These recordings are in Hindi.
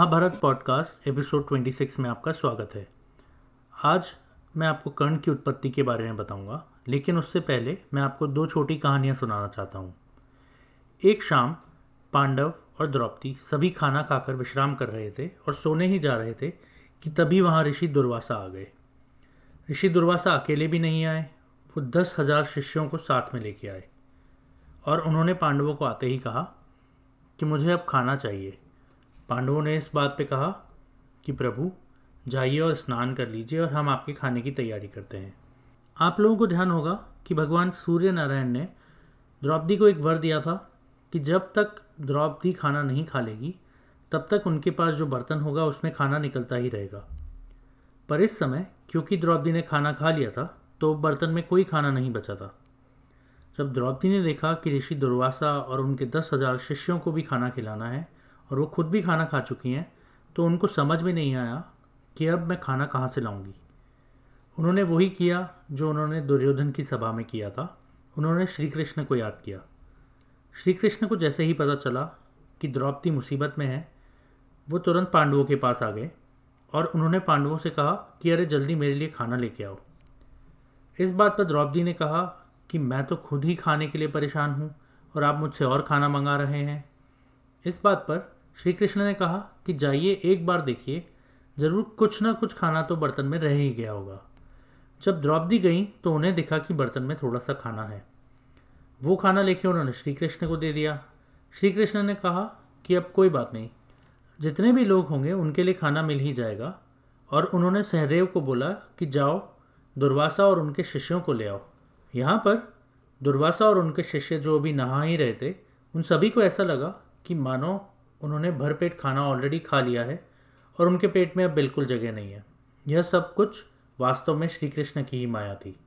महाभारत पॉडकास्ट, एपिसोड 26 में आपका स्वागत है। आज मैं आपको कर्ण की उत्पत्ति के बारे में बताऊँगा, लेकिन उससे पहले मैं आपको दो छोटी कहानियाँ सुनाना चाहता हूँ। एक शाम, पांडव और द्रौपदी सभी खाना खाकर विश्राम कर रहे थे और सोने ही जा रहे थे कि तभी वहाँ ऋषि दुर्वासा आ गए। ऋषि दुर्वासा अकेले भी नहीं आए, वो दस हज़ार शिष्यों को साथ में लेके आए। और उन्होंने पांडवों को आते ही कहा कि मुझे अब खाना चाहिए। पांडवों ने इस बात पे कहा कि प्रभु, जाइए और स्नान कर लीजिए और हम आपके खाने की तैयारी करते हैं। आप लोगों को ध्यान होगा कि भगवान सूर्य नारायण ने द्रौपदी को एक वर दिया था कि जब तक द्रौपदी खाना नहीं खा लेगी, तब तक उनके पास जो बर्तन होगा उसमें खाना निकलता ही रहेगा। पर इस समय, क्योंकि द्रौपदी ने खाना खा लिया था तो बर्तन में कोई खाना नहीं बचा था। जब द्रौपदी ने देखा कि ऋषि दुर्वासा और उनके दस हज़ार शिष्यों को भी खाना खिलाना है और वो खुद भी खाना खा चुकी हैं तो उनको समझ में नहीं आया कि अब मैं खाना कहाँ से लाऊँगी। उन्होंने वही किया जो उन्होंने दुर्योधन की सभा में किया था। उन्होंने श्री कृष्ण को याद किया। श्री कृष्ण को जैसे ही पता चला कि द्रौपदी मुसीबत में है, वो तुरंत पांडवों के पास आ गए और उन्होंने पांडवों से कहा कि अरे जल्दी मेरे लिए खाना लेके आओ। इस बात पर द्रौपदी ने कहा कि मैं तो खुद ही खाने के लिए परेशान हूँ और आप मुझसे और खाना मंगा रहे हैं। इस बात पर श्री कृष्ण ने कहा कि जाइए एक बार देखिए, ज़रूर कुछ ना कुछ खाना तो बर्तन में रह ही गया होगा। जब द्रौपदी गई तो उन्हें दिखा कि बर्तन में थोड़ा सा खाना है। वो खाना लेके उन्होंने श्री कृष्ण को दे दिया। श्री कृष्ण ने कहा कि अब कोई बात नहीं, जितने भी लोग होंगे, उनके लिए खाना मिल ही जाएगा। और उन्होंने सहदेव को बोला कि जाओ, दुर्वासा और उनके शिष्यों को ले आओ। यहाँ पर दुर्वासा और उनके शिष्य जो अभी नहा ही रहे थे, उन सभी को ऐसा लगा कि मानो उन्होंने भरपेट खाना ऑलरेडी खा लिया है और उनके पेट में अब बिल्कुल जगह नहीं है। यह सब कुछ वास्तव में श्री कृष्ण की ही माया थी।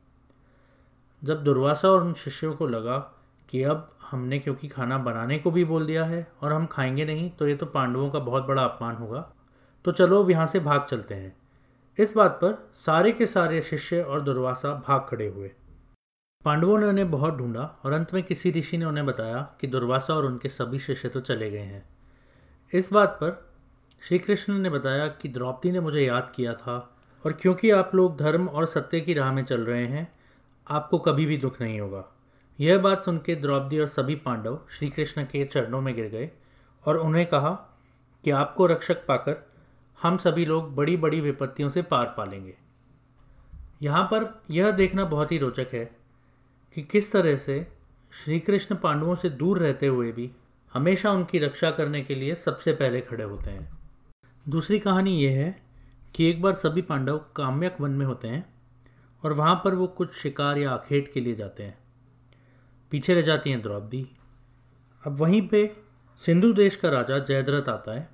जब दुर्वासा और उन शिष्यों को लगा कि अब हमने क्योंकि खाना बनाने को भी बोल दिया है और हम खाएँगे नहीं तो ये तो पांडवों का बहुत बड़ा अपमान होगा। तो चलो अब यहाँ से भाग चलते हैं। इस बात पर सारे के सारे शिष्य और दुर्वासा भाग खड़े हुए। पांडवों ने उन्हें बहुत ढूंढा और अंत में किसी ऋषि ने उन्हें बताया कि दुर्वासा और उनके सभी शिष्य तो चले गए हैं। इस बात पर श्री कृष्ण ने बताया कि द्रौपदी ने मुझे याद किया था और क्योंकि आप लोग धर्म और सत्य की राह में चल रहे हैं, आपको कभी भी दुख नहीं होगा। यह बात सुन के द्रौपदी और सभी पांडव श्री कृष्ण के चरणों में गिर गए और उन्हें कहा कि आपको रक्षक पाकर हम सभी लोग बड़ी बड़ी विपत्तियों से पार पालेंगे। यहाँ पर यह देखना बहुत ही रोचक है कि किस तरह से श्री कृष्ण पांडवों से दूर रहते हुए भी हमेशा उनकी रक्षा करने के लिए सबसे पहले खड़े होते हैं। दूसरी कहानी यह है कि एक बार सभी पांडव काम्यक वन में होते हैं और वहाँ पर वो कुछ शिकार या अखेट के लिए जाते हैं। पीछे रह जाती हैं द्रौपदी। अब वहीं पे सिंधु देश का राजा जयद्रथ आता है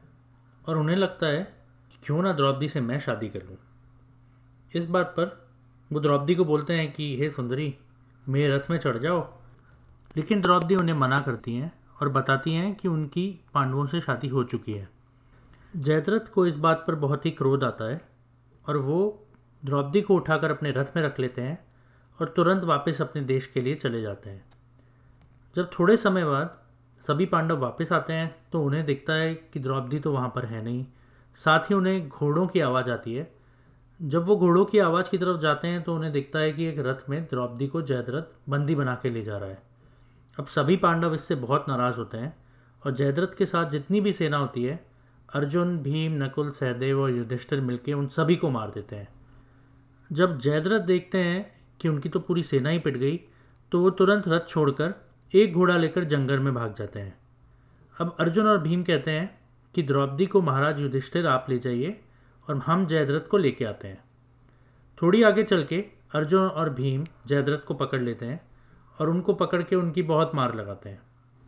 और उन्हें लगता है कि क्यों ना द्रौपदी से मैं शादी कर लूँ। इस बात पर वो द्रौपदी को बोलते हैं कि, हे सुंदरी, मेरे रथ में चढ़ जाओ। लेकिन द्रौपदी उन्हें मना करती हैं और बताती हैं कि उनकी पांडवों से शादी हो चुकी है। जयद्रथ को इस बात पर बहुत ही क्रोध आता है और वो द्रौपदी को उठाकर अपने रथ में रख लेते हैं और तुरंत वापस अपने देश के लिए चले जाते हैं। जब थोड़े समय बाद सभी पांडव वापस आते हैं तो उन्हें दिखता है कि द्रौपदी तो वहाँ पर है नहीं। साथ ही उन्हें घोड़ों की आवाज़ आती है। जब वो घोड़ों की आवाज़ की तरफ़ जाते हैं तो उन्हें दिखता है कि एक रथ में द्रौपदी को जयद्रथ बंदी बना के ले जा रहा है। अब सभी पांडव इससे बहुत नाराज़ होते हैं और जयद्रथ के साथ जितनी भी सेना होती है, अर्जुन, भीम, नकुल, सहदेव और युधिष्ठिर मिलकर उन सभी को मार देते हैं। जब जयद्रथ देखते हैं कि उनकी तो पूरी सेना ही पिट गई तो वो तुरंत रथ छोड़कर एक घोड़ा लेकर जंगल में भाग जाते हैं। अब अर्जुन और भीम कहते हैं कि द्रौपदी को महाराज युधिष्ठिर आप ले जाइए और हम जयद्रथ को लेके आते हैं। थोड़ी आगे चल के अर्जुन और भीम जयद्रथ को पकड़ लेते हैं। और उनको पकड़ के उनकी बहुत मार लगाते हैं।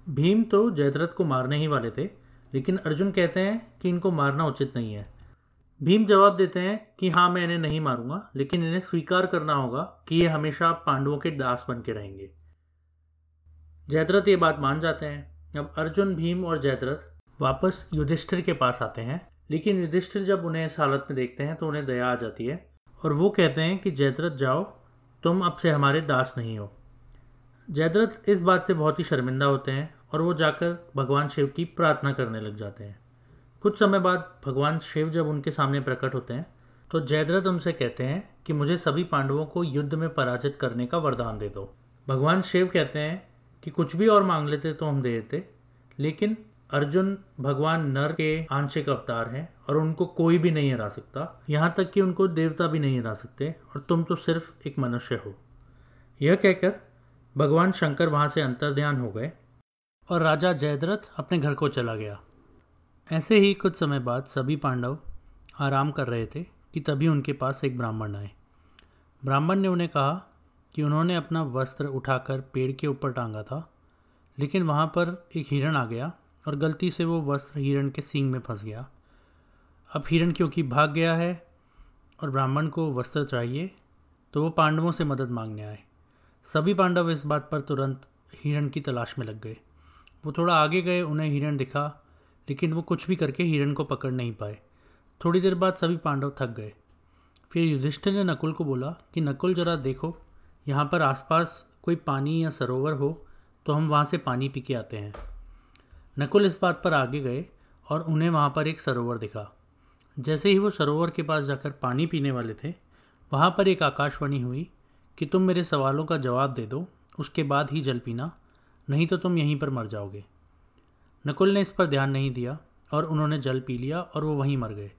भीम तो जयद्रथ को मारने ही वाले थे, लेकिन अर्जुन कहते हैं कि इनको मारना उचित नहीं है। भीम जवाब देते हैं कि हाँ मैं इन्हें नहीं मारूँगा, लेकिन इन्हें स्वीकार करना होगा कि ये हमेशा पांडवों के दास बन के रहेंगे। जयद्रथ ये बात मान जाते हैं। अब अर्जुन, भीम और जयद्रथ वापस युधिष्ठिर के पास आते हैं, लेकिन युधिष्ठिर जब उन्हें इस हालत में देखते हैं तो उन्हें दया आ जाती है और वो कहते हैं कि जयद्रथ जाओ, तुम अब से हमारे दास नहीं हो। जयद्रथ इस बात से बहुत ही शर्मिंदा होते हैं और वो जाकर भगवान शिव की प्रार्थना करने लग जाते हैं। कुछ समय बाद भगवान शिव जब उनके सामने प्रकट होते हैं तो जयद्रथ उनसे कहते हैं कि मुझे सभी पांडवों को युद्ध में पराजित करने का वरदान दे दो। भगवान शिव कहते हैं कि कुछ भी और मांग लेते तो हम दे देते, लेकिन अर्जुन भगवान नर के आंशिक अवतार हैं और उनको कोई भी नहीं हरा सकता। यहाँ तक कि उनको देवता भी नहीं हरा सकते और तुम तो सिर्फ़ एक मनुष्य हो। यह कहकर भगवान शंकर वहाँ से अंतर्ध्यान हो गए और राजा जयद्रथ अपने घर को चला गया। ऐसे ही कुछ समय बाद सभी पांडव आराम कर रहे थे कि तभी उनके पास एक ब्राह्मण आए। ब्राह्मण ने उन्हें कहा कि उन्होंने अपना वस्त्र उठाकर पेड़ के ऊपर टांगा था, लेकिन वहाँ पर एक हिरण आ गया और गलती से वो वस्त्र हिरण के सींग में फंस गया। अब हिरण क्योंकि भाग गया है और ब्राह्मण को वस्त्र चाहिए तो वो पांडवों से मदद मांगने आए। सभी पांडव इस बात पर तुरंत हिरण की तलाश में लग गए। वो थोड़ा आगे गए, उन्हें हिरण दिखा, लेकिन वो कुछ भी करके हिरण को पकड़ नहीं पाए। थोड़ी देर बाद सभी पांडव थक गए। फिर युधिष्ठिर ने नकुल को बोला कि, नकुल, जरा देखो, यहाँ पर आसपास कोई पानी या सरोवर हो तो हम वहाँ से पानी पी के आते हैं। नकुल इस बात पर आगे गए और उन्हें वहाँ पर एक सरोवर दिखा। जैसे ही वो सरोवर के पास जाकर पानी पीने वाले थे, वहाँ पर एक आकाशवाणी हुई कि तुम मेरे सवालों का जवाब दे दो, उसके बाद ही जल पीना, नहीं तो तुम यहीं पर मर जाओगे। नकुल ने इस पर ध्यान नहीं दिया और उन्होंने जल पी लिया और वो वहीं मर गए।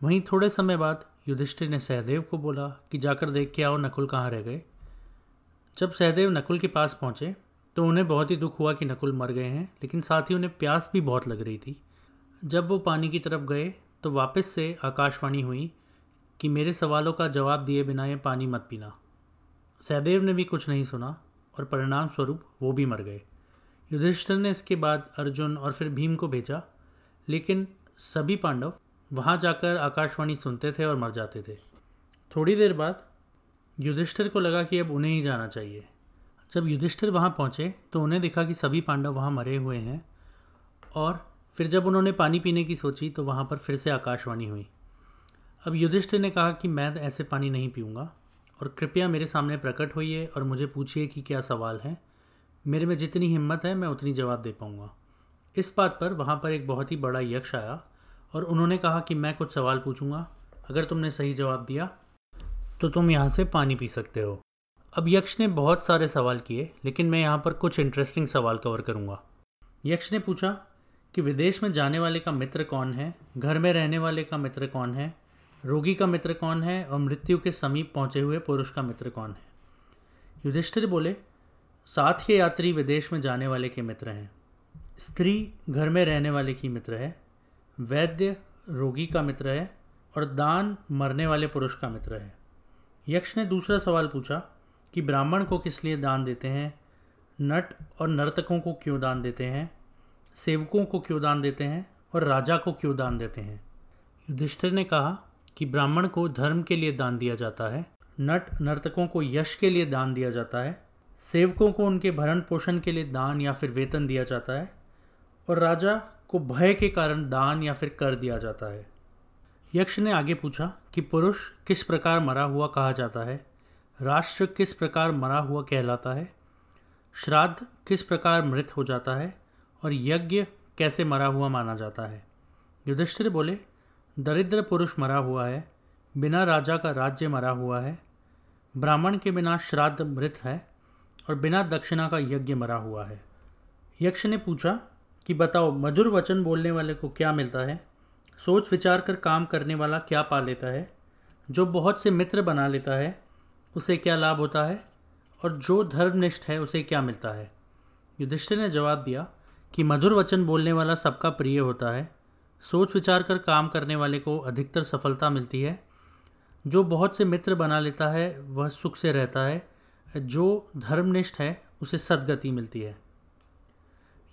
वहीं थोड़े समय बाद युधिष्ठिर ने सहदेव को बोला कि जाकर देख के आओ नकुल कहाँ रह गए। जब सहदेव नकुल के पास पहुँचे तो उन्हें बहुत ही दुख हुआ कि नकुल मर गए हैं, लेकिन साथ ही उन्हें प्यास भी बहुत लग रही थी। जब वो पानी की तरफ़ गए तो वापस से आकाशवाणी हुई कि मेरे सवालों का जवाब दिए बिना ये पानी मत पीना। सहदेव ने भी कुछ नहीं सुना और परिणाम स्वरूप वो भी मर गए। युधिष्ठिर ने इसके बाद अर्जुन और फिर भीम को भेजा, लेकिन सभी पांडव वहाँ जाकर आकाशवाणी सुनते थे और मर जाते थे। थोड़ी देर बाद युधिष्ठिर को लगा कि अब उन्हें ही जाना चाहिए। जब युधिष्ठिर वहाँ पहुँचे तो उन्हें दिखा कि सभी पांडव वहाँ मरे हुए हैं और फिर जब उन्होंने पानी पीने की सोची तो वहाँ पर फिर से आकाशवाणी हुई। अब युधिष्ठिर ने कहा कि मैं ऐसे पानी नहीं पीऊँगा। और कृपया मेरे सामने प्रकट होइए और मुझे पूछिए कि क्या सवाल है। मेरे में जितनी हिम्मत है, मैं उतनी जवाब दे पाऊँगा। इस बात पर वहाँ पर एक बहुत ही बड़ा यक्ष आया और उन्होंने कहा कि मैं कुछ सवाल पूछूँगा। अगर तुमने सही जवाब दिया तो तुम यहाँ से पानी पी सकते हो। अब यक्ष ने बहुत सारे सवाल किए, लेकिन मैं यहाँ पर कुछ इंटरेस्टिंग सवाल कवर करूँगा। यक्ष ने पूछा कि विदेश में जाने वाले का मित्र कौन है? घर में रहने वाले का मित्र कौन है? रोगी का मित्र कौन है और मृत्यु के समीप पहुँचे हुए पुरुष का मित्र कौन है? युधिष्ठिर बोले, साथ के यात्री विदेश में जाने वाले के मित्र हैं। स्त्री घर में रहने वाले की मित्र है, वैद्य रोगी का मित्र है और दान मरने वाले पुरुष का मित्र है। यक्ष ने दूसरा सवाल पूछा कि ब्राह्मण को किस लिए दान देते हैं? नट और नर्तकों को क्यों दान देते हैं? सेवकों को क्यों दान देते हैं? और राजा को क्यों दान देते हैं? युधिष्ठिर ने कहा कि ब्राह्मण को धर्म के लिए दान दिया जाता है, नट नर्तकों को यश के लिए दान दिया जाता है, सेवकों को उनके भरण पोषण के लिए दान या फिर वेतन दिया जाता है, और राजा को भय के कारण दान या फिर कर दिया जाता है। यक्ष ने आगे पूछा कि पुरुष किस प्रकार मरा हुआ कहा जाता है, राष्ट्र किस प्रकार मरा हुआ कहलाता है, श्राद्ध किस प्रकार मृत हो जाता है, और यज्ञ कैसे मरा हुआ माना जाता है। युधिष्ठिर बोले दरिद्र पुरुष मरा हुआ है, बिना राजा का राज्य मरा हुआ है, ब्राह्मण के बिना श्राद्ध मृत है और बिना दक्षिणा का यज्ञ मरा हुआ है। यक्ष ने पूछा कि बताओ, मधुर वचन बोलने वाले को क्या मिलता है? सोच विचार कर काम करने वाला क्या पा लेता है? जो बहुत से मित्र बना लेता है, उसे क्या लाभ होता है? और जो धर्मनिष्ठ है, उसे क्या मिलता है? युधिष्ठिर ने जवाब दिया कि मधुर वचन बोलने वाला सबका प्रिय होता है सोच विचार कर काम करने वाले को अधिकतर सफलता मिलती है। जो बहुत से मित्र बना लेता है, वह सुख से रहता है। जो धर्मनिष्ठ है, उसे सदगति मिलती है।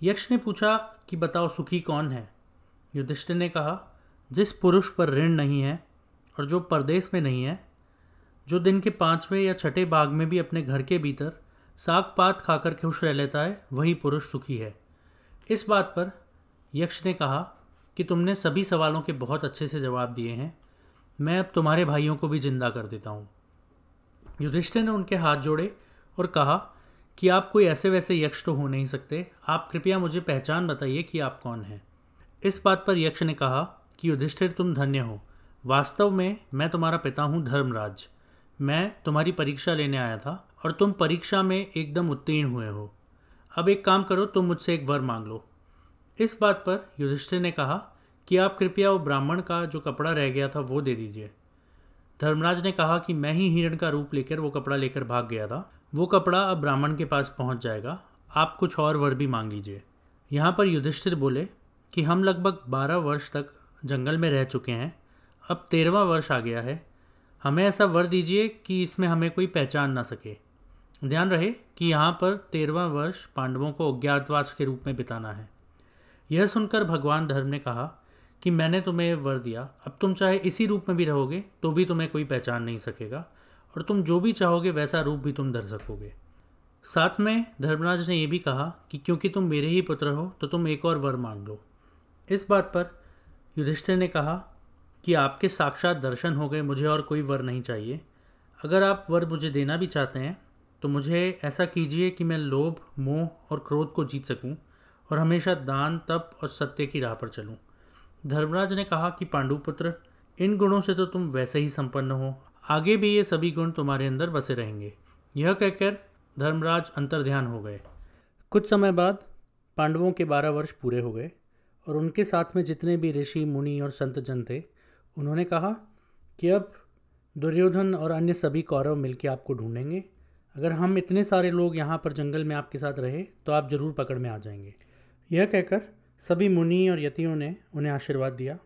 यक्ष ने पूछा कि बताओ सुखी कौन है? युधिष्ठिर ने कहा, जिस पुरुष पर ऋण नहीं है और जो परदेश में नहीं है, जो दिन के पाँचवें या छठे भाग में भी अपने घर के भीतर साग पात खाकर खुश रह लेता है, वही पुरुष सुखी है। इस बात पर यक्ष ने कहा कि तुमने सभी सवालों के बहुत अच्छे से जवाब दिए हैं। मैं अब तुम्हारे भाइयों को भी ज़िंदा कर देता हूँ। युधिष्ठिर ने उनके हाथ जोड़े और कहा, कि आप कोई ऐसे वैसे यक्ष तो हो नहीं सकते। आप कृपया मुझे पहचान बताइए कि आप कौन हैं। इस बात पर यक्ष ने कहा कि युधिष्ठिर, तुम धन्य हो। वास्तव में मैं तुम्हारा पिता हूँ धर्मराज। मैं तुम्हारी परीक्षा लेने आया था और तुम परीक्षा में एकदम उत्तीर्ण हुए हो। अब एक काम करो, तुम मुझसे एक वर मांग लो। इस बात पर युधिष्ठिर ने कहा कि आप कृपया वो ब्राह्मण का जो कपड़ा रह गया था वो दे दीजिए। धर्मराज ने कहा कि मैं ही हिरण का रूप लेकर वो कपड़ा लेकर भाग गया था। वो कपड़ा अब ब्राह्मण के पास पहुँच जाएगा। आप कुछ और वर भी मांग लीजिए। यहाँ पर युधिष्ठिर बोले कि हम लगभग बारह वर्ष तक जंगल में रह चुके हैं। अब तेरहवा वर्ष आ गया है। हमें ऐसा वर दीजिए कि इसमें हमें कोई पहचान ना सके। ध्यान रहे कि यहाँ पर तेरहवा वर्ष पांडवों को अज्ञातवास के रूप में बिताना है। यह सुनकर भगवान धर्म ने कहा कि मैंने तुम्हें वर दिया। अब तुम चाहे इसी रूप में भी रहोगे तो भी तुम्हें कोई पहचान नहीं सकेगा, और तुम जो भी चाहोगे, वैसा रूप भी तुम धर सकोगे। साथ में धर्मराज ने यह भी कहा कि क्योंकि तुम मेरे ही पुत्र हो तो तुम एक और वर मांग लो। इस बात पर युधिष्ठिर ने कहा कि आपके साक्षात दर्शन हो गए, मुझे और कोई वर नहीं चाहिए। अगर आप वर मुझे देना भी चाहते हैं तो मुझे ऐसा कीजिए कि मैं लोभ, मोह और क्रोध को जीत सकूँ। और हमेशा दान, तप और सत्य की राह पर चलूँ। धर्मराज ने कहा कि, पांडुपुत्र, इन गुणों से तो तुम वैसे ही संपन्न हो। आगे भी ये सभी गुण तुम्हारे अंदर बसे रहेंगे। यह कहकर धर्मराज अंतर्ध्यान हो गए। कुछ समय बाद पांडवों के बारह वर्ष पूरे हो गए और उनके साथ में जितने भी ऋषि, मुनि और संत जन थे, उन्होंने कहा कि अब दुर्योधन और अन्य सभी कौरव मिलकर आपको ढूंढेंगे। अगर हम इतने सारे लोग यहाँ पर जंगल में आपके साथ रहे तो आप ज़रूर पकड़ में आ जाएँगे। यह कहकर सभी मुनि और यतियों ने उन्हें आशीर्वाद दिया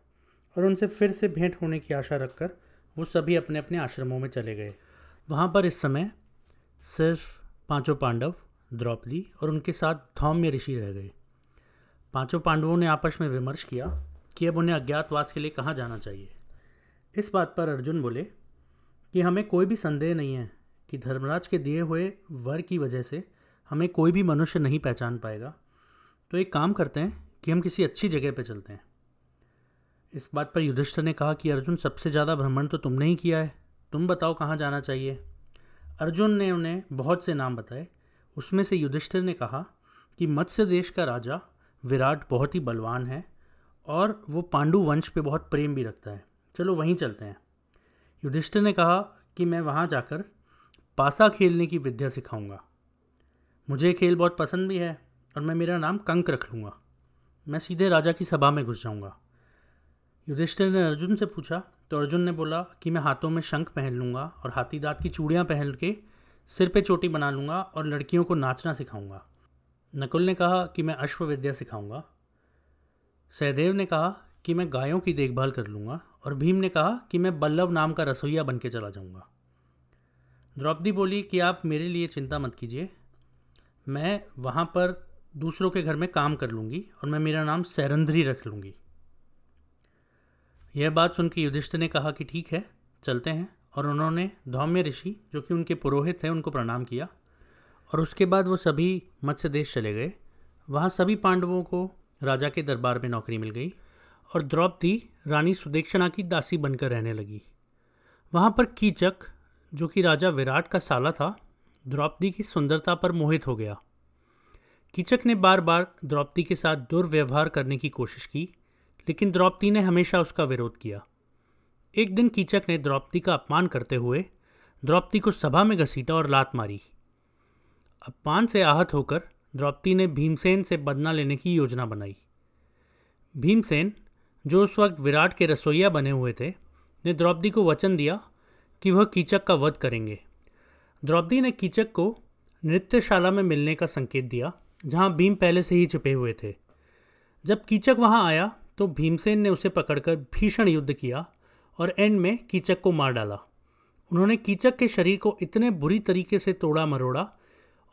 और उनसे फिर से भेंट होने की आशा रखकर वो सभी अपने अपने आश्रमों में चले गए। वहाँ पर इस समय सिर्फ़ पाँचों पांडव, द्रौपदी और उनके साथ धौम्य ऋषि रह गए। पाँचों पांडवों ने आपस में विमर्श किया कि अब उन्हें अज्ञातवास के लिए कहाँ जाना चाहिए। इस बात पर अर्जुन बोले कि हमें कोई भी संदेह नहीं है कि धर्मराज के दिए हुए वर की वजह से हमें कोई भी मनुष्य नहीं पहचान पाएगा। तो एक काम करते हैं कि हम किसी अच्छी जगह पर चलते हैं। इस बात पर युधिष्ठिर ने कहा कि अर्जुन सबसे ज़्यादा भ्रमण तो तुमने ही किया है। तुम बताओ कहाँ जाना चाहिए? अर्जुन ने उन्हें बहुत से नाम बताए। उसमें से युधिष्ठिर ने कहा कि मत्स्य देश का राजा विराट बहुत ही बलवान है और वो पांडु वंश पे बहुत प्रेम भी रखता है। चलो वहीं चलते हैं। युधिष्ठिर ने कहा कि मैं वहाँ जाकर पासा खेलने की विद्या सिखाऊँगा। मुझे खेल बहुत पसंद भी है। और मैं मेरा नाम कंक रख लूँगा। मैं सीधे राजा की सभा में घुस जाऊँगा। युधिष्ठिर ने अर्जुन से पूछा तो अर्जुन ने बोला कि मैं हाथों में शंख पहन लूँगा और हाथी दाँत की चूड़ियाँ पहन के सिर पे चोटी बना लूँगा और लड़कियों को नाचना सिखाऊँगा। नकुल ने कहा कि मैं अश्व विद्या सिखाऊँगा। सहदेव ने कहा कि मैं गायों की देखभाल कर लूँगा और भीम ने कहा कि मैं बल्लभ नाम का रसोईया बन के चला जाऊँगा। द्रौपदी बोली कि आप मेरे लिए चिंता मत कीजिए। मैं वहाँ पर दूसरों के घर में काम कर लूँगी और मैं मेरा नाम सैरंद्री रख लूँगी। यह बात सुन के युधिष्ठ ने कहा कि ठीक है, चलते हैं। और उन्होंने धौम्य ऋषि, जो कि उनके पुरोहित थे, उनको प्रणाम किया। और उसके बाद वो सभी मत्स्य देश चले गए। वहाँ सभी पांडवों को राजा के दरबार में नौकरी मिल गई और द्रौपदी रानी सुदेक्षणा की दासी बनकर रहने लगी। वहाँ पर कीचक, जो कि राजा विराट का साला था, द्रौपदी की सुंदरता पर मोहित हो गया। कीचक ने बार बार द्रौपदी के साथ दुर्व्यवहार करने की कोशिश की, लेकिन द्रौपदी ने हमेशा उसका विरोध किया। एक दिन कीचक ने द्रौपदी का अपमान करते हुए द्रौपदी को सभा में घसीटा और लात मारी। अपमान से आहत होकर द्रौपदी ने भीमसेन से बदला लेने की योजना बनाई। भीमसेन, जो उस वक्त विराट के रसोईया बने हुए थे, ने द्रौपदी को वचन दिया कि वह कीचक का वध करेंगे। द्रौपदी ने कीचक को नृत्यशाला में मिलने का संकेत दिया। जहाँ भीम पहले से ही छिपे हुए थे। जब कीचक वहाँ आया तो भीमसेन ने उसे पकड़कर भीषण युद्ध किया और एंड में कीचक को मार डाला। उन्होंने कीचक के शरीर को इतने बुरी तरीके से तोड़ा मरोड़ा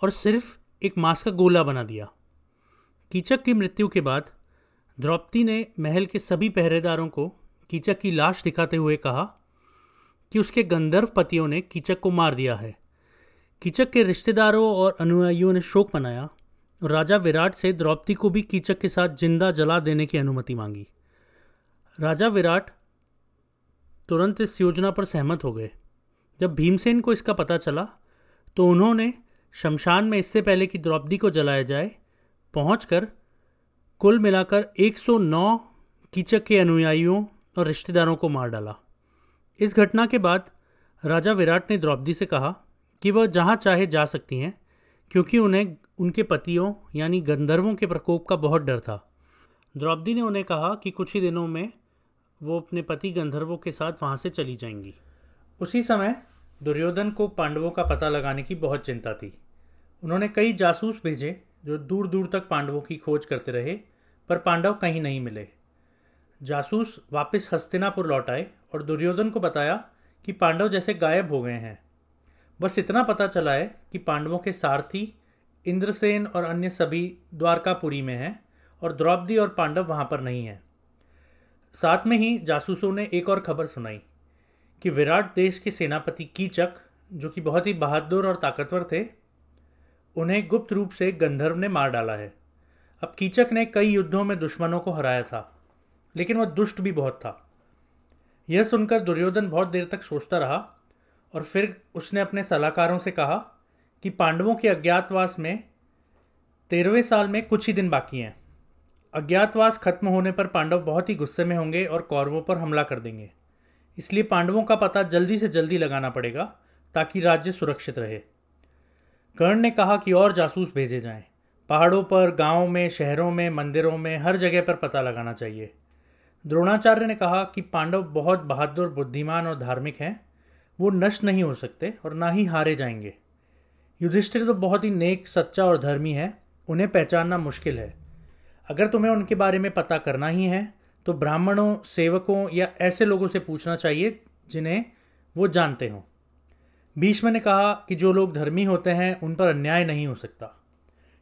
और सिर्फ़ एक मांस का गोला बना दिया। कीचक की मृत्यु के बाद द्रौपदी ने महल के सभी पहरेदारों को कीचक की लाश दिखाते हुए कहा कि उसके गंधर्व पतियों ने कीचक को मार दिया है। कीचक के रिश्तेदारों और अनुयायियों ने शोक मनाया राजा विराट से द्रौपदी को भी कीचक के साथ ज़िंदा जला देने की अनुमति मांगी। राजा विराट तुरंत इस योजना पर सहमत हो गए। जब भीमसेन को इसका पता चला तो उन्होंने शमशान में इससे पहले कि द्रौपदी को जलाया जाए, पहुंचकर कुल मिलाकर 109 कीचक के अनुयायियों और रिश्तेदारों को मार डाला। इस घटना के बाद राजा विराट ने द्रौपदी से कहा कि वह जहाँ चाहे जा सकती हैं, क्योंकि उन्हें उनके पतियों, यानी गंधर्वों के प्रकोप का बहुत डर था। द्रौपदी ने उन्हें कहा कि कुछ ही दिनों में वो अपने पति गंधर्वों के साथ वहाँ से चली जाएँगी। उसी समय दुर्योधन को पांडवों का पता लगाने की बहुत चिंता थी। उन्होंने कई जासूस भेजे जो दूर दूर तक पांडवों की खोज करते रहे, पर पांडव कहीं नहीं मिले। जासूस वापस हस्तिनापुर लौट आए और दुर्योधन को बताया कि पांडव जैसे गायब हो गए हैं। बस इतना पता चला है कि पांडवों के सारथी इंद्रसेन और अन्य सभी द्वारकापुरी में हैं और द्रौपदी और पांडव वहाँ पर नहीं हैं। साथ में ही जासूसों ने एक और खबर सुनाई, कि विराट देश के सेनापति कीचक, जो कि बहुत ही बहादुर और ताकतवर थे, उन्हें गुप्त रूप से गंधर्व ने मार डाला है। अब कीचक ने कई युद्धों में दुश्मनों को हराया था, लेकिन वह दुष्ट भी बहुत था। यह सुनकर दुर्योधन बहुत देर तक सोचता रहा और फिर उसने अपने सलाहकारों से कहा कि पांडवों के अज्ञातवास में तेरहवें साल में कुछ ही दिन बाकी हैं। अज्ञातवास खत्म होने पर पांडव बहुत ही गुस्से में होंगे और कौरवों पर हमला कर देंगे। इसलिए पांडवों का पता जल्दी से जल्दी लगाना पड़ेगा ताकि राज्य सुरक्षित रहे। कर्ण ने कहा कि और जासूस भेजे जाएँ। पहाड़ों पर, गाँवों में, शहरों में, मंदिरों में, हर जगह पर पता लगाना चाहिए। द्रोणाचार्य ने कहा कि पांडव बहुत बहादुर, बुद्धिमान और धार्मिक हैं। वो नष्ट नहीं हो सकते और ना ही हारे जाएँगे। युधिष्ठिर तो बहुत ही नेक, सच्चा और धर्मी है। उन्हें पहचानना मुश्किल है। अगर तुम्हें उनके बारे में पता करना ही है तो ब्राह्मणों, सेवकों या ऐसे लोगों से पूछना चाहिए, जिन्हें वो जानते हों। भीष्म ने कहा कि जो लोग धर्मी होते हैं, उन पर अन्याय नहीं हो सकता।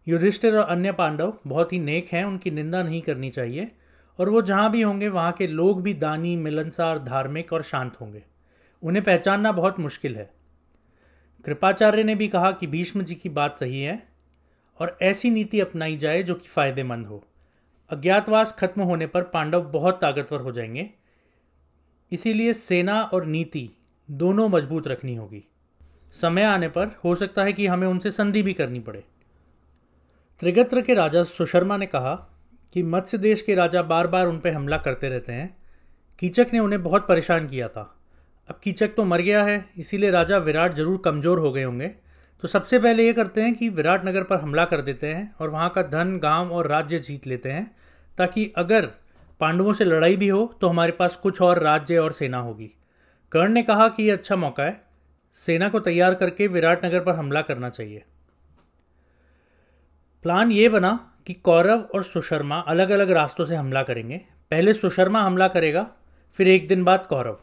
युधिष्ठिर और अन्य पांडव बहुत ही नेक हैं, उनकी निंदा नहीं करनी चाहिए, और वो जहाँ भी होंगे, वहाँ के लोग भी दानी, मिलनसार, धार्मिक और शांत होंगे। उन्हें पहचानना बहुत मुश्किल है। कृपाचार्य ने भी कहा कि भीष्म जी की बात सही है और ऐसी नीति अपनाई जाए जो कि फ़ायदेमंद हो। अज्ञातवास खत्म होने पर पांडव बहुत ताकतवर हो जाएँगे। इसीलिए सेना और नीति दोनों मज़बूत रखनी होगी। समय आने पर हो सकता है कि हमें उनसे संधि भी करनी पड़े। त्रिगत्र के राजा सुशर्मा ने कहा कि मत्स्य देश के राजा बार बार उन पर हमला करते रहते हैं। कीचक ने उन्हें बहुत परेशान किया था। अब कीचक तो मर गया है, इसीलिए राजा विराट ज़रूर कमज़ोर हो गए होंगे। तो सबसे पहले ये करते हैं कि विराट नगर पर हमला कर देते हैं और वहाँ का धन, गाँव और राज्य जीत लेते हैं, ताकि अगर पांडवों से लड़ाई भी हो तो हमारे पास कुछ और राज्य और सेना होगी। कर्ण ने कहा कि ये अच्छा मौका है। सेना को तैयार करके विराट नगर पर हमला करना चाहिए। प्लान ये बना कि कौरव और सुशर्मा अलग अलग रास्तों से हमला करेंगे। पहले सुशर्मा हमला करेगा, फिर एक दिन बाद कौरव।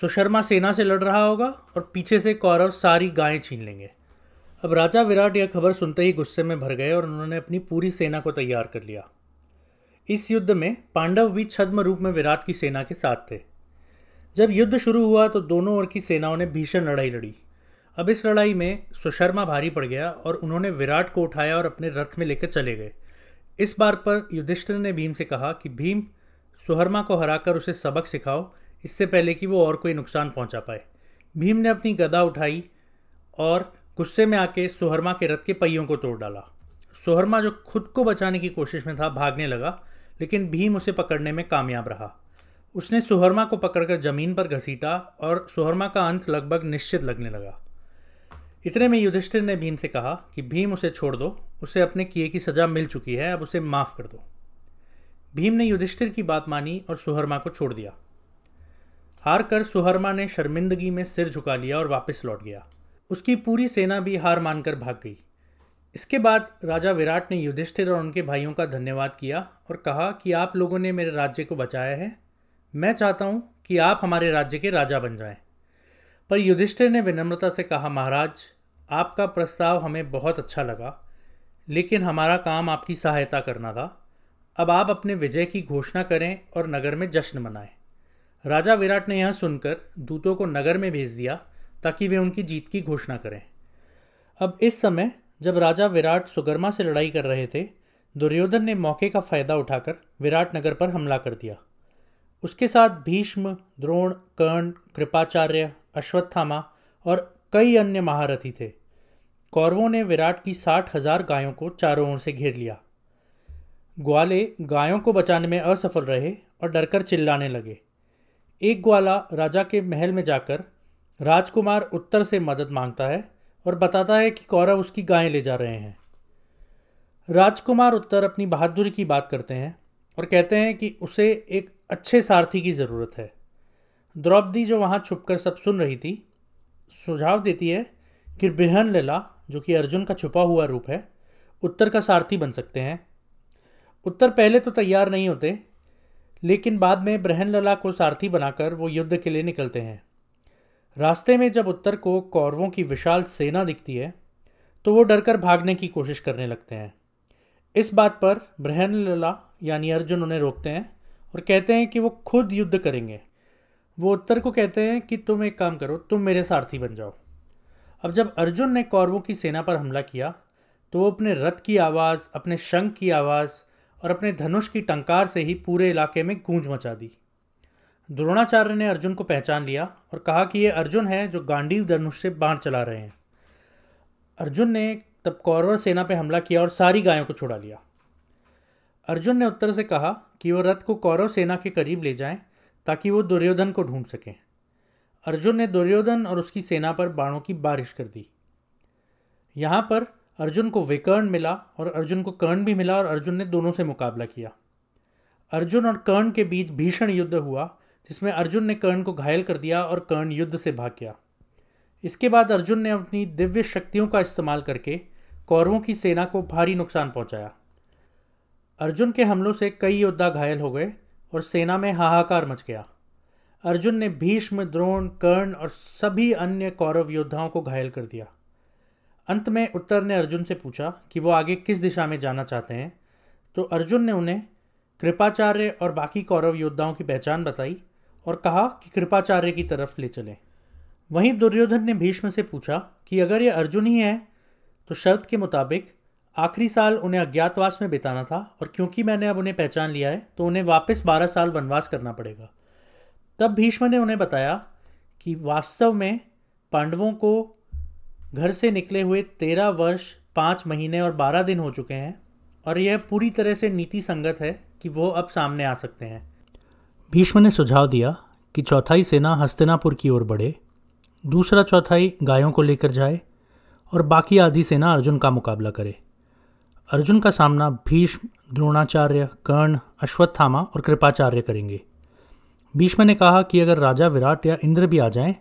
सुशर्मा सेना से लड़ रहा होगा और पीछे से कौरव सारी गायें छीन लेंगे। अब राजा विराट यह खबर सुनते ही गुस्से में भर गए और उन्होंने अपनी पूरी सेना को तैयार कर लिया। इस युद्ध में पांडव भी छद्म रूप में विराट की सेना के साथ थे। जब युद्ध शुरू हुआ तो दोनों ओर की सेनाओं ने भीषण लड़ाई लड़ी। अब इस लड़ाई में सुशर्मा भारी पड़ गया और उन्होंने विराट को उठाया और अपने रथ में लेकर चले गए। इस बार पर युधिष्ठिर ने भीम से कहा कि, भीम, सुहर्मा को हराकर उसे सबक सिखाओ। इससे पहले कि वो और कोई नुकसान पहुँचा पाए। भीम ने अपनी गदा उठाई और गुस्से में आके सुहर्मा के रथ के पहियों को तोड़ डाला। सुहर्मा जो खुद को बचाने की कोशिश में था, भागने लगा, लेकिन भीम उसे पकड़ने में कामयाब रहा। उसने सुहर्मा को पकड़कर ज़मीन पर घसीटा और सुहर्मा का अंत लगभग निश्चित लगने लगा। इतने में युधिष्ठिर ने भीम से कहा कि, भीम, उसे छोड़ दो। उसे अपने किए की सज़ा मिल चुकी है। अब उसे माफ़ कर दो। भीम ने युधिष्ठिर की बात मानी और सुहर्मा को छोड़ दिया। हार कर सुहरमा ने शर्मिंदगी में सिर झुका लिया और वापस लौट गया। उसकी पूरी सेना भी हार मानकर भाग गई। इसके बाद राजा विराट ने युधिष्ठिर और उनके भाइयों का धन्यवाद किया और कहा कि आप लोगों ने मेरे राज्य को बचाया है। मैं चाहता हूँ कि आप हमारे राज्य के राजा बन जाएँ। पर युधिष्ठिर ने विनम्रता से कहा, महाराज, आपका प्रस्ताव हमें बहुत अच्छा लगा, लेकिन हमारा काम आपकी सहायता करना था। अब आप अपने विजय की घोषणा करें और नगर में जश्न मनाएँ। राजा विराट ने यह सुनकर दूतों को नगर में भेज दिया ताकि वे उनकी जीत की घोषणा करें। अब इस समय जब राजा विराट सुगरमा से लड़ाई कर रहे थे, दुर्योधन ने मौके का फ़ायदा उठाकर विराट नगर पर हमला कर दिया। उसके साथ भीष्म, द्रोण, कर्ण, कृपाचार्य, अश्वत्थामा और कई अन्य महारथी थे। कौरवों ने विराट की साठ हज़ार गायों को चारों ओर से घेर लिया। ग्वाले गायों को बचाने में असफल रहे और डरकर चिल्लाने लगे। एक ग्वाला राजा के महल में जाकर राजकुमार उत्तर से मदद माँगता है और बताता है कि कौरव उसकी गायें ले जा रहे हैं। राजकुमार उत्तर अपनी बहादुरी की बात करते हैं और कहते हैं कि उसे एक अच्छे सारथी की ज़रूरत है। द्रौपदी जो वहाँ छुपकर सब सुन रही थी, सुझाव देती है कि बृहन लला, जो कि अर्जुन का छुपा हुआ रूप है, उत्तर का सारथी बन सकते हैं। उत्तर पहले तो तैयार नहीं होते लेकिन बाद में ब्रहन लला को सारथी बनाकर वो युद्ध के लिए निकलते हैं। रास्ते में जब उत्तर को कौरवों की विशाल सेना दिखती है तो वो डरकर भागने की कोशिश करने लगते हैं। इस बात पर ब्रहन लला यानी अर्जुन उन्हें रोकते हैं और कहते हैं कि वो खुद युद्ध करेंगे। वो उत्तर को कहते हैं कि तुम एक काम करो, तुम मेरे सारथी बन जाओ। अब जब अर्जुन ने कौरवों की सेना पर हमला किया तो वो अपने रथ की आवाज़, अपने शंख की आवाज़ और अपने धनुष की टंकार से ही पूरे इलाके में गूंज मचा दी। द्रोणाचार्य ने अर्जुन को पहचान लिया और कहा कि ये अर्जुन है जो गांडीव धनुष से बाण चला रहे हैं। अर्जुन ने तब कौरव सेना पर हमला किया और सारी गायों को छुड़ा लिया। अर्जुन ने उत्तर से कहा कि वह रथ को कौरव सेना के करीब ले जाएँ ताकि वो दुर्योधन को ढूंढ सकें। अर्जुन ने दुर्योधन और उसकी सेना पर बाणों की बारिश कर दी। यहाँ पर अर्जुन को विकर्ण मिला और अर्जुन को कर्ण भी मिला और अर्जुन ने दोनों से मुकाबला किया। अर्जुन और कर्ण के बीच भीषण युद्ध हुआ, जिसमें अर्जुन ने कर्ण को घायल कर दिया और कर्ण युद्ध से भाग गया। इसके बाद अर्जुन ने अपनी दिव्य शक्तियों का इस्तेमाल करके कौरवों की सेना को भारी नुकसान पहुँचाया। अर्जुन के हमलों से कई योद्धा घायल हो गए और सेना में हाहाकार मच गया। अर्जुन ने भीष्म, द्रोण, कर्ण और सभी अन्य कौरव योद्धाओं को घायल कर दिया। अंत में उत्तर ने अर्जुन से पूछा कि वो आगे किस दिशा में जाना चाहते हैं। तो अर्जुन ने उन्हें कृपाचार्य और बाकी कौरव योद्धाओं की पहचान बताई और कहा कि कृपाचार्य की तरफ़ ले चलें। वहीं दुर्योधन ने भीष्म से पूछा कि अगर ये अर्जुन ही है तो शर्त के मुताबिक आखिरी साल उन्हें अज्ञातवास में बिताना था और क्योंकि मैंने अब उन्हें पहचान लिया है तो उन्हें वापस बारह साल वनवास करना पड़ेगा। तब भीष्म ने उन्हें बताया कि वास्तव में पांडवों को घर से निकले हुए तेरह वर्ष, पाँच महीने और बारह दिन हो चुके हैं और यह पूरी तरह से नीति संगत है कि वो अब सामने आ सकते हैं। भीष्म ने सुझाव दिया कि चौथाई सेना हस्तिनापुर की ओर बढ़े, दूसरा चौथाई गायों को लेकर जाए और बाकी आधी सेना अर्जुन का मुकाबला करे। अर्जुन का सामना भीष्म, द्रोणाचार्य, कर्ण, अश्वत्थामा और कृपाचार्य करेंगे। भीष्म ने कहा कि अगर राजा विराट या इंद्र भी आ जाएँ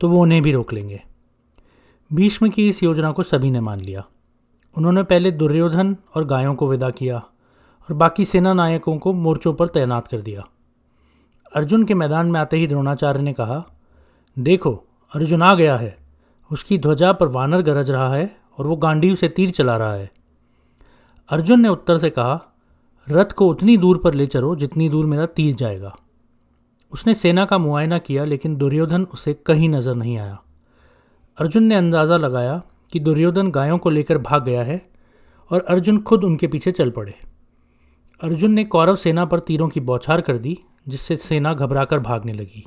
तो वो उन्हें भी रोक लेंगे। भीष्म की इस योजना को सभी ने मान लिया। उन्होंने पहले दुर्योधन और गायों को विदा किया और बाकी सेना नायकों को मोर्चों पर तैनात कर दिया। अर्जुन के मैदान में आते ही द्रोणाचार्य ने कहा, देखो, अर्जुन आ गया है। उसकी ध्वजा पर वानर गरज रहा है और वो गांडीव से तीर चला रहा है अर्जुन ने उत्तर से कहा, रथ को उतनी दूर पर ले चलो जितनी दूर मेरा तीर जाएगा उसने सेना का मुआयना किया, लेकिन दुर्योधन उसे कहीं नज़र नहीं आया। अर्जुन ने अंदाज़ा लगाया कि दुर्योधन गायों को लेकर भाग गया है और अर्जुन खुद उनके पीछे चल पड़े। अर्जुन ने कौरव सेना पर तीरों की बौछार कर दी, जिससे सेना घबराकर भागने लगी।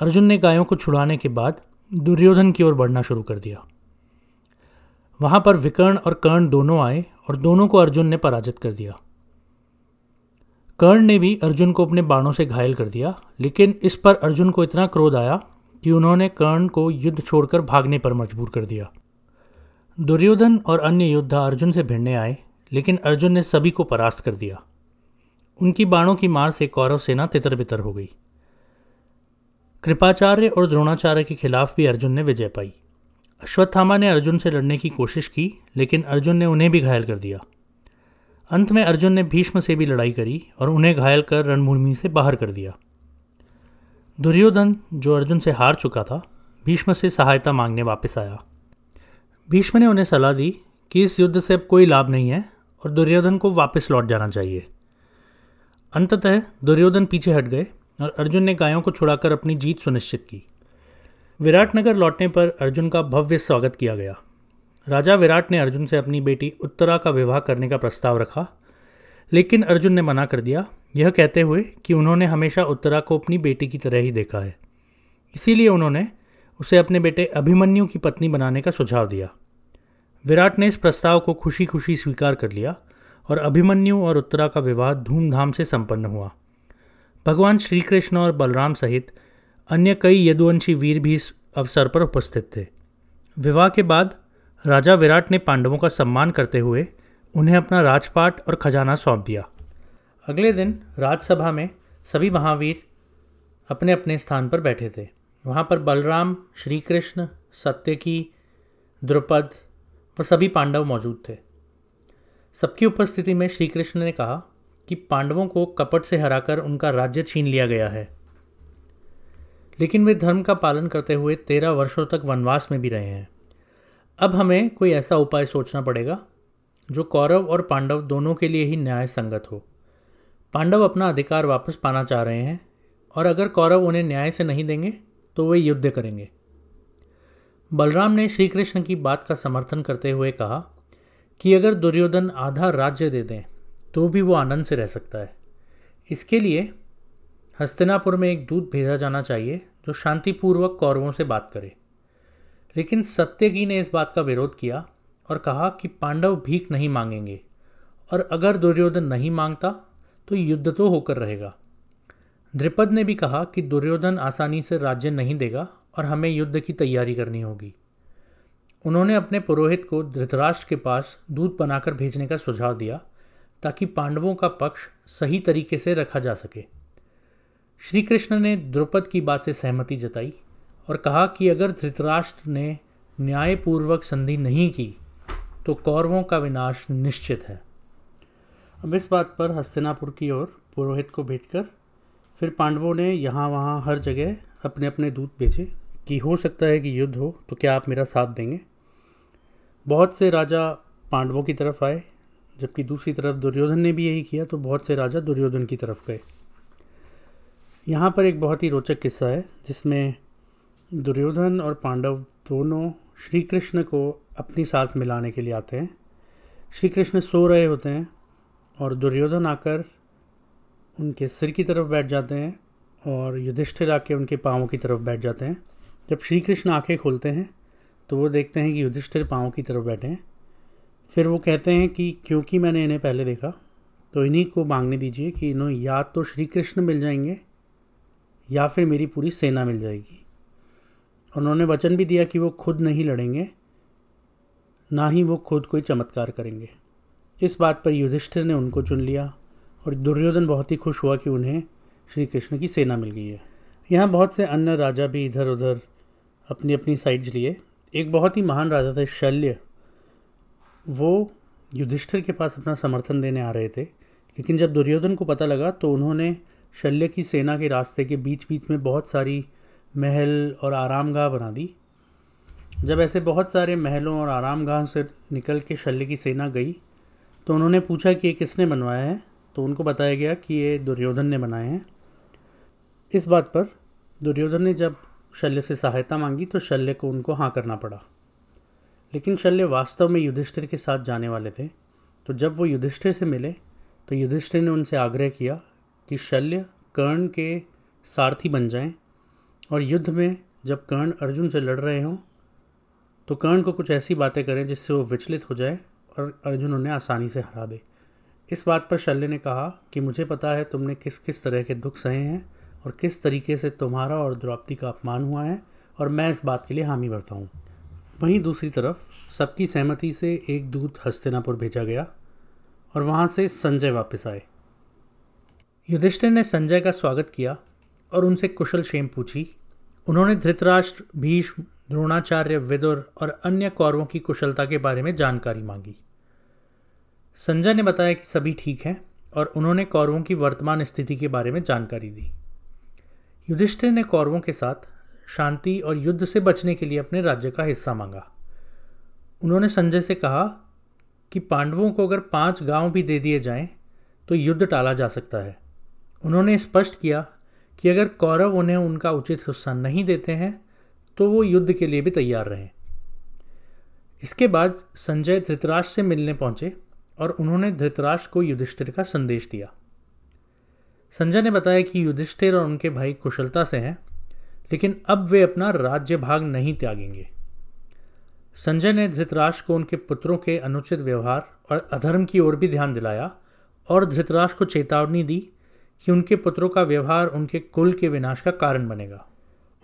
अर्जुन ने गायों को छुड़ाने के बाद दुर्योधन की ओर बढ़ना शुरू कर दिया। वहाँ पर विकर्ण और कर्ण दोनों आए और दोनों को अर्जुन ने पराजित कर दिया। कर्ण ने भी अर्जुन को अपने बाणों से घायल कर दिया, लेकिन इस पर अर्जुन को इतना क्रोध आया कि उन्होंने कर्ण को युद्ध छोड़कर भागने पर मजबूर कर दिया। दुर्योधन और अन्य योद्धा अर्जुन से भिड़ने आए, लेकिन अर्जुन ने सभी को परास्त कर दिया। उनकी बाणों की मार से कौरव सेना तितर बितर हो गई। कृपाचार्य और द्रोणाचार्य के खिलाफ भी अर्जुन ने विजय पाई। अश्वत्थामा ने अर्जुन से लड़ने की कोशिश की, लेकिन अर्जुन ने उन्हें भी घायल कर दिया। अंत में अर्जुन ने भीष्म से भी लड़ाई करी और उन्हें घायल कर रणभूमि से बाहर कर दिया। दुर्योधन जो अर्जुन से हार चुका था, भीष्म से सहायता मांगने वापस आया। भीष्म ने उन्हें सलाह दी कि इस युद्ध से अब कोई लाभ नहीं है और दुर्योधन को वापस लौट जाना चाहिए। अंततः दुर्योधन पीछे हट गए और अर्जुन ने गायों को छुड़ाकर अपनी जीत सुनिश्चित की। विराटनगर लौटने पर अर्जुन का भव्य स्वागत किया गया। राजा विराट ने अर्जुन से अपनी बेटी उत्तरा का विवाह करने का प्रस्ताव रखा लेकिन अर्जुन ने मना कर दिया। यह कहते हुए कि उन्होंने हमेशा उत्तरा को अपनी बेटी की तरह ही देखा है। इसीलिए उन्होंने उसे अपने बेटे अभिमन्यु की पत्नी बनाने का सुझाव दिया। विराट ने इस प्रस्ताव को खुशी खुशी स्वीकार कर लिया और अभिमन्यु और उत्तरा का विवाह धूमधाम से संपन्न हुआ। भगवान श्री कृष्ण और बलराम सहित अन्य कई यदुवंशी वीर भी इस अवसर पर उपस्थित थे। विवाह के बाद राजा विराट ने पांडवों का सम्मान करते हुए उन्हें अपना राजपाट और खजाना सौंप दिया। अगले दिन राजसभा में सभी महावीर अपने अपने स्थान पर बैठे थे। वहाँ पर बलराम श्री कृष्ण सत्यकी, द्रुपद व सभी पांडव मौजूद थे। सबकी उपस्थिति में श्री कृष्ण ने कहा कि पांडवों को कपट से हराकर उनका राज्य छीन लिया गया है। लेकिन वे धर्म का पालन करते हुए तेरह वर्षों तक वनवास में भी रहे हैं। अब हमें कोई ऐसा उपाय सोचना पड़ेगा? जो कौरव और पांडव दोनों के लिए ही न्याय संगत हो। पांडव अपना अधिकार वापस पाना चाह रहे हैं और अगर कौरव उन्हें न्याय से नहीं देंगे तो वे युद्ध करेंगे। बलराम ने श्री कृष्ण की बात का समर्थन करते हुए कहा कि अगर दुर्योधन आधा राज्य दे दें तो भी वो आनंद से रह सकता है। इसके लिए हस्तिनापुर में एक दूत भेजा जाना चाहिए जो शांतिपूर्वक कौरवों से बात करे। लेकिन सत्यकी ने इस बात का विरोध किया और कहा कि पांडव भीख नहीं मांगेंगे, और अगर दुर्योधन नहीं माँगता तो युद्ध तो होकर रहेगा। द्रिपद ने भी कहा कि दुर्योधन आसानी से राज्य नहीं देगा और हमें युद्ध की तैयारी करनी होगी। उन्होंने अपने पुरोहित को धृतराष्ट्र के पास दूध बनाकर भेजने का सुझाव दिया, ताकि पांडवों का पक्ष सही तरीके से रखा जा सके। श्री कृष्ण ने द्रुपद की बात से सहमति जताई और कहा कि अगर धृतराष्ट्र ने न्यायपूर्वक संधि नहीं की तो कौरवों का विनाश निश्चित है। अब इस बात पर हस्तिनापुर की ओर पुरोहित को भेजकर फिर पांडवों ने यहाँ वहाँ हर जगह अपने अपने दूत भेजे कि हो सकता है कि युद्ध हो तो क्या आप मेरा साथ देंगे? बहुत से राजा पांडवों की तरफ़ आए, जबकि दूसरी तरफ़ दुर्योधन ने भी यही किया तो बहुत से राजा दुर्योधन की तरफ़ गए। यहाँ पर एक बहुत ही रोचक किस्सा है, जिसमें दुर्योधन और पांडव दोनों श्री कृष्ण को अपनी साथ मिलाने के लिए आते हैं। श्री कृष्ण सो रहे होते हैं और दुर्योधन आकर उनके सिर की तरफ़ बैठ जाते हैं और युधिष्ठिर आके उनके पाँवों की तरफ़ बैठ जाते हैं। जब श्री कृष्ण आँखें खोलते हैं तो वो देखते हैं कि युधिष्ठिर पाँव की तरफ़ बैठे हैं। फिर वो कहते हैं कि क्योंकि मैंने इन्हें पहले देखा तो इन्हीं को मांगने दीजिए कि इन्हों या तो श्री कृष्ण मिल जाएँगे या फिर मेरी पूरी सेना मिल जाएगी। उन्होंने वचन भी दिया कि वो खुद नहीं लड़ेंगे। ना ही वो खुद कोई चमत्कार करेंगे। इस बात पर युधिष्ठिर ने उनको चुन लिया और दुर्योधन बहुत ही खुश हुआ कि उन्हें श्री कृष्ण की सेना मिल गई है। यहाँ बहुत से अन्य राजा भी इधर उधर अपनी अपनी साइड्स लिए। एक बहुत ही महान राजा थे, शल्य। वो युधिष्ठिर के पास अपना समर्थन देने आ रहे थे, लेकिन जब दुर्योधन को पता लगा तो उन्होंने शल्य की सेना के रास्ते के बीच बीच में बहुत सारी महल और आरामगाह बना दी। जब ऐसे बहुत सारे महलों और आराम गाह से निकल के शल्य की सेना गई तो उन्होंने पूछा कि ये किसने बनवाया है? तो उनको बताया गया कि ये दुर्योधन ने बनाए हैं। इस बात पर दुर्योधन ने जब शल्य से सहायता मांगी तो शल्य को उनको हाँ करना पड़ा। लेकिन शल्य वास्तव में युधिष्ठिर के साथ जाने वाले थे। तो जब वो युधिष्ठिर से मिले तो युधिष्ठिर ने उनसे आग्रह किया कि शल्य कर्ण के सारथी बन जाएँ और युद्ध में जब कर्ण अर्जुन से लड़ रहे हों तो कर्ण को कुछ ऐसी बातें करें जिससे वो विचलित हो जाए और अर्जुन उन्हें आसानी से हरा दे। इस बात पर शल्य ने कहा कि मुझे पता है तुमने किस किस तरह के दुख सहे हैं और किस तरीके से तुम्हारा और द्रौपदी का अपमान हुआ है और मैं इस बात के लिए हामी भरता हूँ। वहीं दूसरी तरफ़ सबकी सहमति से एक दूत हस्तिनापुर भेजा गया और वहाँ से संजय वापस आए। युधिष्ठिर ने संजय का स्वागत किया और उनसे कुशल क्षेम पूछी। उन्होंने धृतराष्ट्र, भीष्म द्रोणाचार्य, विदुर और अन्य कौरवों की कुशलता के बारे में जानकारी मांगी। संजय ने बताया कि सभी ठीक हैं और उन्होंने कौरवों की वर्तमान स्थिति के बारे में जानकारी दी। युधिष्ठिर ने कौरवों के साथ शांति और युद्ध से बचने के लिए अपने राज्य का हिस्सा मांगा। उन्होंने संजय से कहा कि पांडवों को अगर पाँच गाँव भी दे दिए जाएँ तो युद्ध टाला जा सकता है। उन्होंने स्पष्ट किया कि अगर कौरव उन्हें उनका उचित हिस्सा नहीं देते हैं तो वो युद्ध के लिए भी तैयार रहे। इसके बाद संजय धृतराष्ट्र से मिलने पहुँचे और उन्होंने धृतराष्ट्र को युधिष्ठिर का संदेश दिया। संजय ने बताया कि युधिष्ठिर और उनके भाई कुशलता से हैं, लेकिन अब वे अपना राज्य भाग नहीं त्यागेंगे। संजय ने धृतराष्ट्र को उनके पुत्रों के अनुचित व्यवहार और अधर्म की ओर भी ध्यान दिलाया और धृतराष्ट्र को चेतावनी दी कि उनके पुत्रों का व्यवहार उनके कुल के विनाश का कारण बनेगा।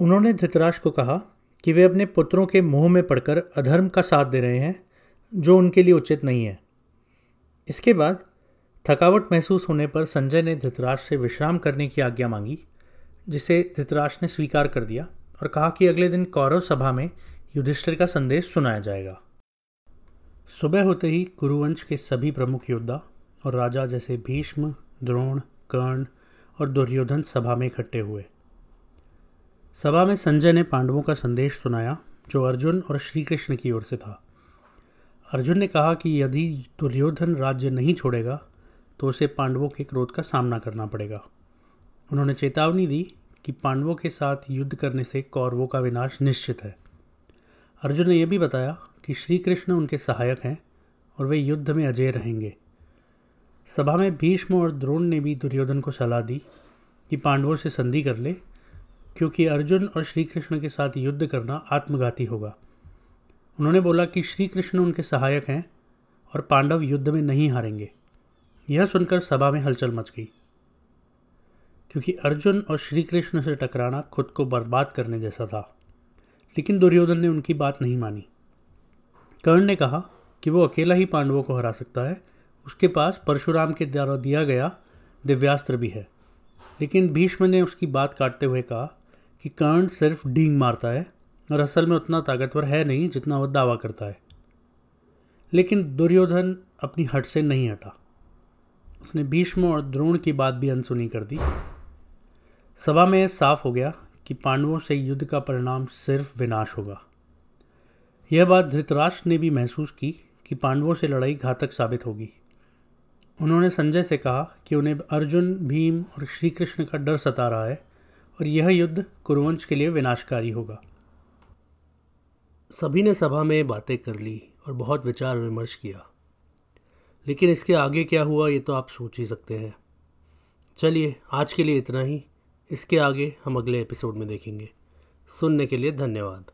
उन्होंने धृतराज को कहा कि वे अपने पुत्रों के मुँह में पड़कर अधर्म का साथ दे रहे हैं, जो उनके लिए उचित नहीं है। इसके बाद थकावट महसूस होने पर संजय ने धृतराज से विश्राम करने की आज्ञा मांगी, जिसे धृतराज ने स्वीकार कर दिया और कहा कि अगले दिन कौरव सभा में युधिष्ठिर का संदेश सुनाया जाएगा। सुबह होते ही कुरुवंश के सभी प्रमुख योद्धा और राजा जैसे भीष्म, द्रोण, कर्ण और दुर्योधन सभा में इकट्ठे हुए। सभा में संजय ने पांडवों का संदेश सुनाया, जो अर्जुन और श्री कृष्ण की ओर से था। अर्जुन ने कहा कि यदि दुर्योधन राज्य नहीं छोड़ेगा तो उसे पांडवों के क्रोध का सामना करना पड़ेगा। उन्होंने चेतावनी दी कि पांडवों के साथ युद्ध करने से कौरवों का विनाश निश्चित है। अर्जुन ने यह भी बताया कि श्री कृष्ण उनके सहायक हैं और वे युद्ध में अजय रहेंगे। सभा में भीष्म और द्रोण ने भी दुर्योधन को सलाह दी कि पांडवों से संधि कर ले क्योंकि अर्जुन और श्री कृष्ण के साथ युद्ध करना आत्मघाती होगा। उन्होंने बोला कि श्री कृष्ण उनके सहायक हैं और पांडव युद्ध में नहीं हारेंगे। यह सुनकर सभा में हलचल मच गई। क्योंकि अर्जुन और श्री कृष्ण से टकराना खुद को बर्बाद करने जैसा था, लेकिन दुर्योधन ने उनकी बात नहीं मानी। कर्ण ने कहा कि वो अकेला ही पांडवों को हरा सकता है। उसके पास परशुराम के द्वारा दिया गया दिव्यास्त्र भी है। लेकिन भीष्म ने उसकी बात काटते हुए कहा कि कर्ण सिर्फ़ डींग मारता है और असल में उतना ताकतवर है नहीं जितना वह दावा करता है। लेकिन दुर्योधन अपनी हट से नहीं हटा। उसने भीष्म और द्रोण की बात भी अनसुनी कर दी। सभा में साफ़ हो गया कि पांडवों से युद्ध का परिणाम सिर्फ़ विनाश होगा। यह बात धृतराष्ट्र ने भी महसूस की कि पांडवों से लड़ाई घातक साबित होगी। उन्होंने संजय से कहा कि उन्हें अर्जुन, भीम और श्री कृष्ण का डर सता रहा है। और यह युद्ध कुरुवंश के लिए विनाशकारी होगा। सभी ने सभा में बातें कर ली और बहुत विचार विमर्श किया। लेकिन इसके आगे क्या हुआ, ये तो आप सोच ही सकते हैं। चलिए, आज के लिए इतना ही। इसके आगे हम अगले एपिसोड में देखेंगे। सुनने के लिए धन्यवाद।